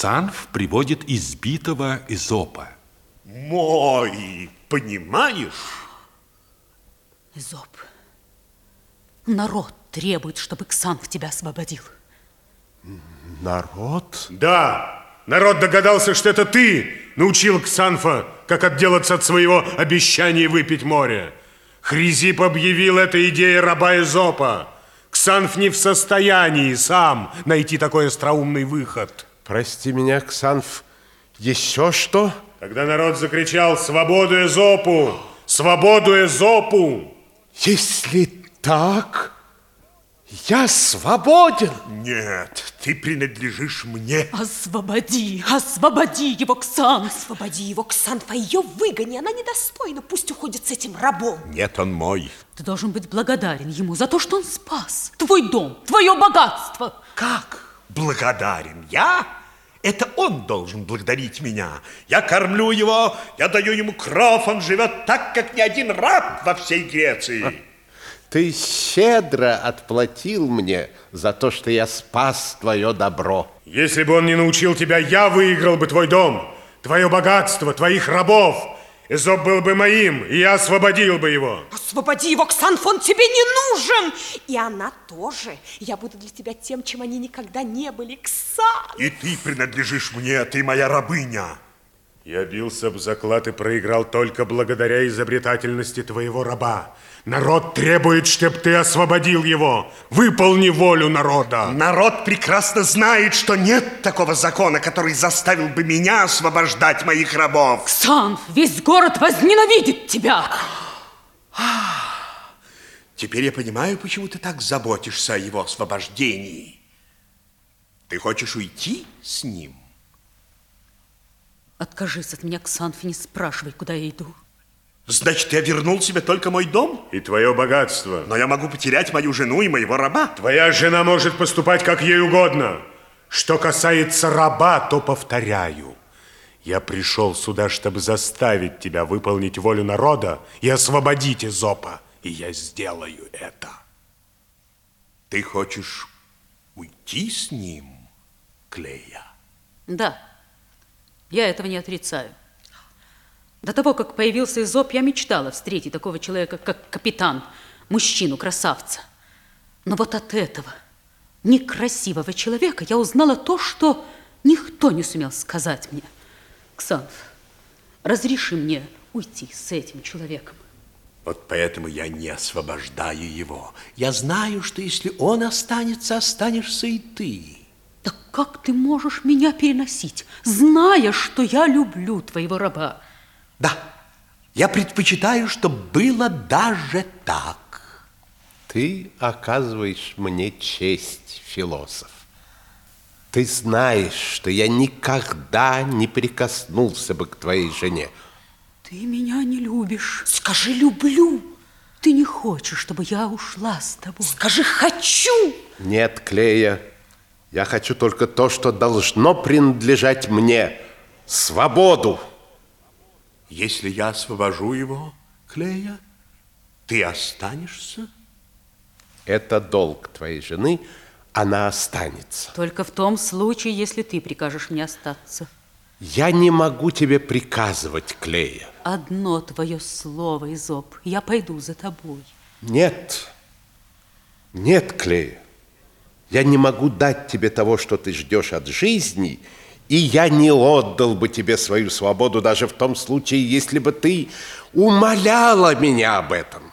Ксанф приводит избитого Изопа. Мой, понимаешь? Изоп, народ требует, чтобы Ксанф тебя освободил. Народ? Да, народ догадался, что это ты научил Ксанфа, как отделаться от своего обещания выпить море. Хризип объявил это идеей раба Изопа. Ксанф не в состоянии сам найти такой остроумный выход. Прости меня, Ксанф, еще что? Тогда народ закричал «Свободу Эзопу! Свободу Эзопу!» Если так, я свободен. Нет, ты принадлежишь мне. Освободи, освободи его, Ксанф. Освободи его, Ксанфа, ее выгони, она недостойна, пусть уходит с этим рабом. Нет, он мой. Ты должен быть благодарен ему за то, что он спас твой дом, твое богатство. Как? Благодарен я? Это он должен благодарить меня. Я кормлю его, я даю ему кров, он живет так, как ни один раб во всей Греции. Ты щедро отплатил мне за то, что я спас твое добро. Если бы он не научил тебя, я выиграл бы твой дом, твое богатство, твоих рабов. Эзоп был бы моим, и я освободил бы его. Освободи его, Ксанф, он тебе не нужен. И она тоже. Я буду для тебя тем, чем они никогда не были, Ксан. И ты принадлежишь мне, ты моя рабыня. Я бился в заклад и проиграл только благодаря изобретательности твоего раба. Народ требует, чтобы ты освободил его. Выполни волю народа. Народ прекрасно знает, что нет такого закона, который заставил бы меня освобождать моих рабов. Ксанф, весь город возненавидит тебя. Теперь я понимаю, почему ты так заботишься о его освобождении. Ты хочешь уйти с ним? Откажись от меня, Ксанф, и не спрашивай, куда я иду. Значит, я вернул себе только мой дом? И твое богатство. Но я могу потерять мою жену и моего раба. Твоя жена может поступать как ей угодно. Что касается раба, то повторяю. Я пришел сюда, чтобы заставить тебя выполнить волю народа и освободить Изопа. И я сделаю это. Ты хочешь уйти с ним, Клея? Да, я этого не отрицаю. До того, как появился Изоп, я мечтала встретить такого человека, как капитан, мужчину, красавца. Но вот от этого некрасивого человека я узнала то, что никто не сумел сказать мне. Ксанф, разреши мне уйти с этим человеком. Вот поэтому я не освобождаю его. Я знаю, что если он останется, останешься и ты. Как ты можешь меня переносить, зная, что я люблю твоего раба? Да, я предпочитаю, чтобы было даже так. Ты оказываешь мне честь, философ. Ты знаешь, что я никогда не прикоснулся бы к твоей жене. Ты меня не любишь. Скажи «люблю». Ты не хочешь, чтобы я ушла с тобой. Скажи «хочу». Нет, Клея, я хочу только то, что должно принадлежать мне. Свободу. Если я освобожу его, Клея, ты останешься? Это долг твоей жены, она останется. Только в том случае, если ты прикажешь мне остаться. Я не могу тебе приказывать, Клея. Одно твое слово, Изоп, я пойду за тобой. Нет, нет, Клея. Я не могу дать тебе того, что ты ждешь от жизни, и я не отдал бы тебе свою свободу даже в том случае, если бы ты умоляла меня об этом.